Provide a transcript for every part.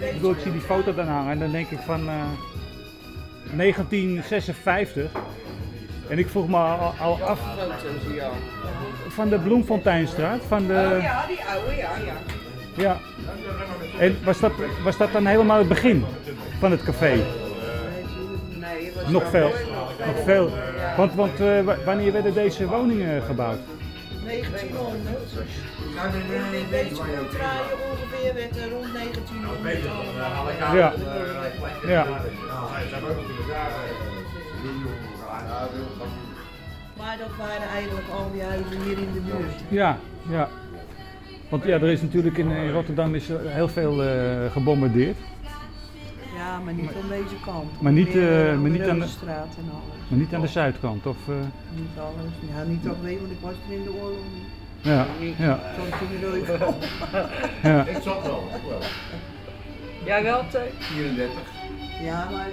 Ik bedoel, ik zie die foto dan hangen en dan denk ik van eh, 1956. En ik vroeg me al, al af van de Bloemfonteinstraat, van de... Oh ja, die oude, ja, ja. Ja. En was dat, was dat dan helemaal het begin van het café? Nee, het was Nog veel. nog veel. Want, want eh, wa- wanneer werden deze woningen gebouwd? 1900. Deze contraien ongeveer werd er rond 1900 allemaal. Ja. Ja. Maar dat waren eigenlijk al die huizen hier in de buurt. Ja, ja. Want ja, er is natuurlijk in, in Rotterdam is heel veel eh, gebombardeerd. Ja, maar niet aan deze kant. Maar niet, eh, eh, maar niet aan de- Reuzenstraat en alles. Maar niet aan de zuidkant, of... eh, Niet alles. Ja, niet dat weet, want ik was er in de oorlog niet. ja, ja. Ik zat wel. Jij wel, Teun? 34. Ja, maar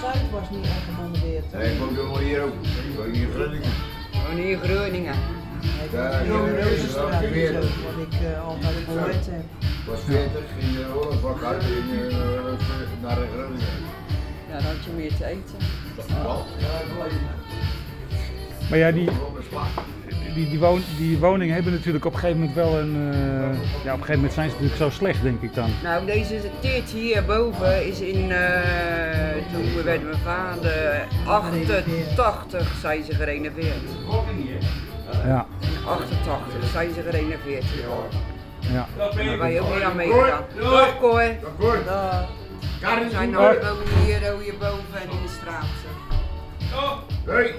Zuid was niet echt gebombardeerd. Nee, ik woon wel hier ook. Ik woon hier in Groningen. Oh, Groningen. Ja, was ja, in de ja, Reuzenstraat ja, en ja. zo, wat ik eh, altijd gehoord heb. Ik was 40 in de oorlog uit in, eh, naar Groningen. Je meer te eten. Maar ja, die, die, die, woon, die woningen hebben natuurlijk op een gegeven moment wel een... eh, ja, op een gegeven moment zijn ze natuurlijk zo slecht, denk ik dan. Nou, deze dit hierboven is in, eh, toen werd mijn vader 88 zijn ze gerenoveerd. Ja, 88 zijn ze gerenoveerd. ja. Daar wij ook niet aan meegedaan. Dag. Daar. We zijn nou wonen hier oh, hierboven en in de straat. Hey.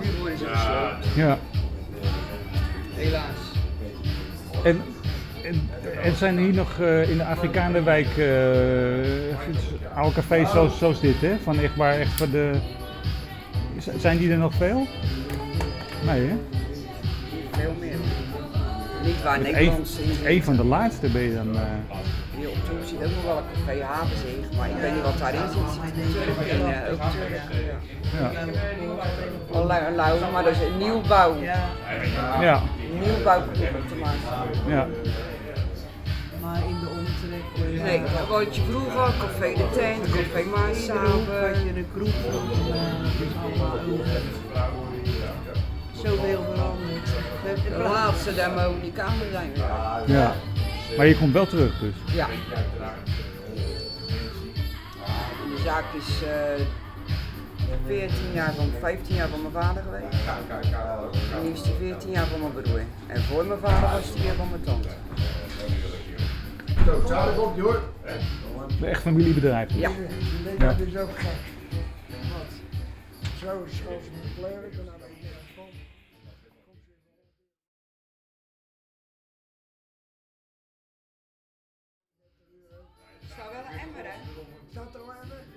Nu worden ze gesloten, ja. helaas. En, en, en zijn hier nog eh, in de Afrikaanderwijk eh, oude cafés zoals, zoals dit, hè? Van echt waar, echt voor de... Z- Zijn die er nog veel? Nee, hè? Veel meer. Niet waar in een van de laatste ben je dan... eh, Hier op zit ook nog wel een café Havenzeeg, maar ik weet niet wat daarin zit. Turk uh, ook Turk. Ja. ja. Al lu- lauw, maar dat is een nieuwbouw. Ja, ja, Nieuwbouw op te maken. ja, maar in de omtrek. eh, Nee, wat je vroeger, café de tent, café de had Maashaven. je een kroeg van eh, allemaal over. Zoveel veranderd. We hebben De laatste Demonicaan zijn ja. Maar je komt wel terug dus. Ja. De zaak is eh 14 jaar van, 15 jaar van mijn vader geweest. En nu is die 14 jaar van mijn broer. En voor mijn vader was die hier van mijn tante. Zo, zaterdag komt ie hoor. Echt familiebedrijf. Ja. Ja. Dat is ook gek. Wat? Zo zoals met kleuren, that. Don't.